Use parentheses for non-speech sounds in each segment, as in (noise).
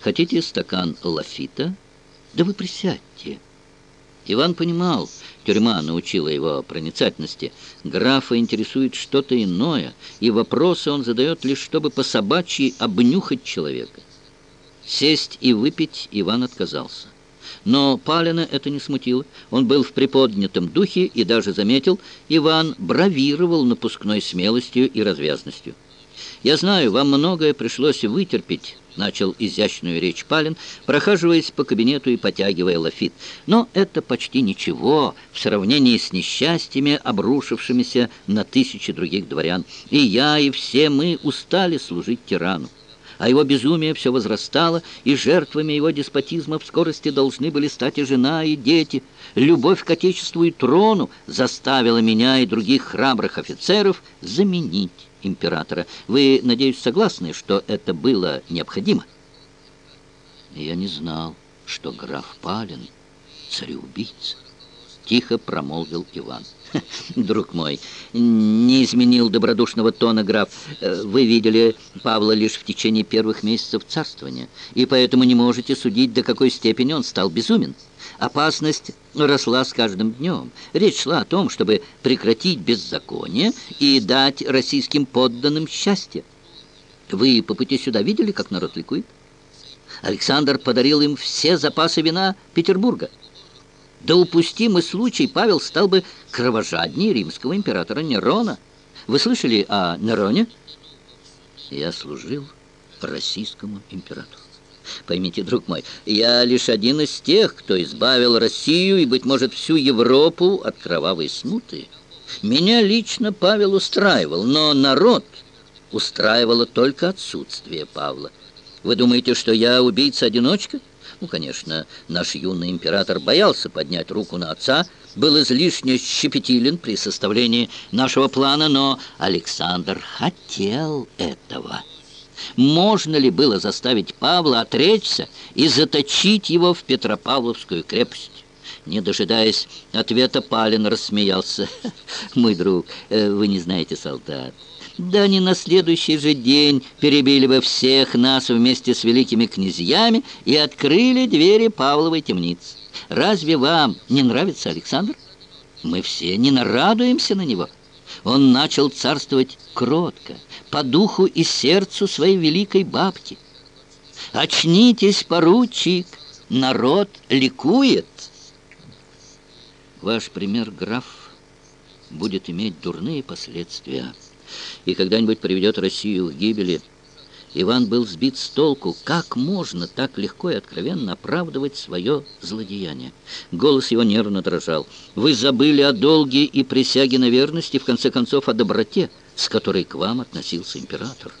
Хотите стакан лафита? Да вы присядьте. Иван понимал, тюрьма научила его проницательности. Графа интересует что-то иное, и вопросы он задает лишь, чтобы по собачьи обнюхать человека. Сесть и выпить Иван отказался. Но Палина это не смутило. Он был в приподнятом духе и даже заметил, Иван бравировал напускной смелостью и развязностью. «Я знаю, вам многое пришлось вытерпеть», — начал изящную речь Палин, прохаживаясь по кабинету и потягивая лафит. «Но это почти ничего в сравнении с несчастьями, обрушившимися на тысячи других дворян. И я, и все мы устали служить тирану а его безумие все возрастало, и жертвами его деспотизма в скорости должны были стать и жена, и дети. Любовь к Отечеству и трону заставила меня и других храбрых офицеров заменить императора. Вы, надеюсь, согласны, что это было необходимо? Я не знал, что граф Палин цареубийца. Тихо промолвил Иван. (laughs) «Друг мой, не изменил добродушного тона граф. Вы видели Павла лишь в течение первых месяцев царствования, и поэтому не можете судить, до какой степени он стал безумен. Опасность росла с каждым днем. Речь шла о том, чтобы прекратить беззаконие и дать российским подданным счастье. Вы по пути сюда видели, как народ ликует? Александр подарил им все запасы вина Петербурга. Да упустимый случай Павел стал бы кровожаднее римского императора Нерона. Вы слышали о Нероне? Я служил российскому императору. Поймите, друг мой, я лишь один из тех, кто избавил Россию и, быть может, всю Европу от кровавой смуты. Меня лично Павел устраивал, но народ устраивало только отсутствие Павла. Вы думаете, что я убийца-одиночка? Ну, конечно, наш юный император боялся поднять руку на отца, был излишне щепетилен при составлении нашего плана, но Александр хотел этого. Можно ли было заставить Павла отречься и заточить его в Петропавловскую крепость? Не дожидаясь ответа, Палин рассмеялся. (laughs) «Мой друг, э, вы не знаете солдат. Да не на следующий же день перебили бы всех нас вместе с великими князьями и открыли двери Павловой темницы. Разве вам не нравится Александр? Мы все не нарадуемся на него. Он начал царствовать кротко, по духу и сердцу своей великой бабки. Очнитесь, поручик, народ ликует. Ваш пример, граф, будет иметь дурные последствия и когда-нибудь приведет Россию к гибели. Иван был сбит с толку. Как можно так легко и откровенно оправдывать свое злодеяние? Голос его нервно дрожал. «Вы забыли о долге и присяге на верность и, в конце концов, о доброте, с которой к вам относился император».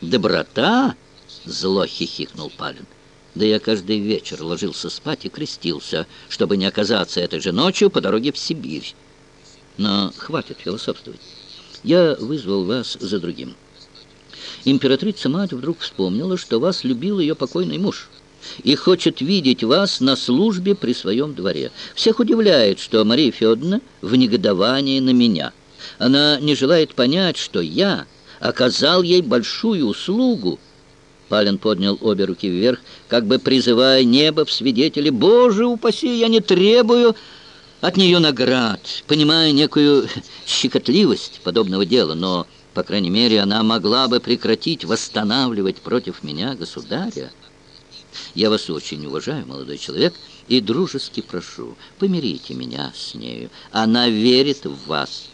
«Доброта?» — зло хихикнул Палин. «Да я каждый вечер ложился спать и крестился, чтобы не оказаться этой же ночью по дороге в Сибирь. Но хватит философствовать». Я вызвал вас за другим. Императрица-мать вдруг вспомнила, что вас любил ее покойный муж и хочет видеть вас на службе при своем дворе. Всех удивляет, что Мария Федоровна в негодовании на меня. Она не желает понять, что я оказал ей большую услугу. Палин поднял обе руки вверх, как бы призывая небо в свидетели. «Боже упаси, я не требую...» от нее наград, понимая некую щекотливость подобного дела, но, по крайней мере, она могла бы прекратить восстанавливать против меня государя. Я вас очень уважаю, молодой человек, и дружески прошу, помирите меня с нею. Она верит в вас».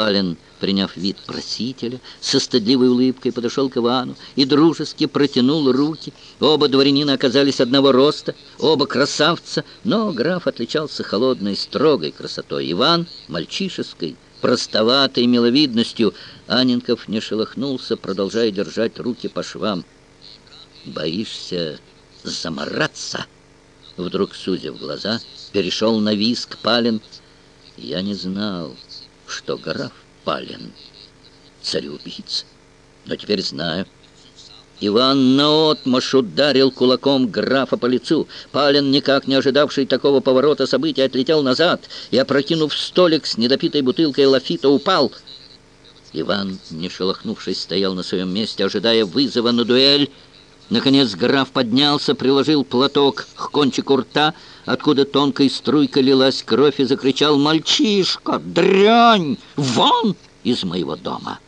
Палин, приняв вид просителя, со стыдливой улыбкой подошел к Ивану и дружески протянул руки. Оба дворянина оказались одного роста, оба красавца, но граф отличался холодной, строгой красотой. Иван — мальчишеской, простоватой миловидностью. Анинков не шелохнулся, продолжая держать руки по швам. «Боишься замораться?» Вдруг, сузив глаза, перешел на виск Палин. «Я не знал» что граф Палин цареубийца. Но теперь знаю. Иван наотмашь ударил кулаком графа по лицу. Палин, никак не ожидавший такого поворота событий, отлетел назад и, опрокинув столик с недопитой бутылкой лафита, упал. Иван, не шелохнувшись, стоял на своем месте, ожидая вызова на дуэль. Наконец граф поднялся, приложил платок к кончику рта, откуда тонкой струйкой лилась кровь, и закричал «Мальчишка! Дрянь! Вон из моего дома!»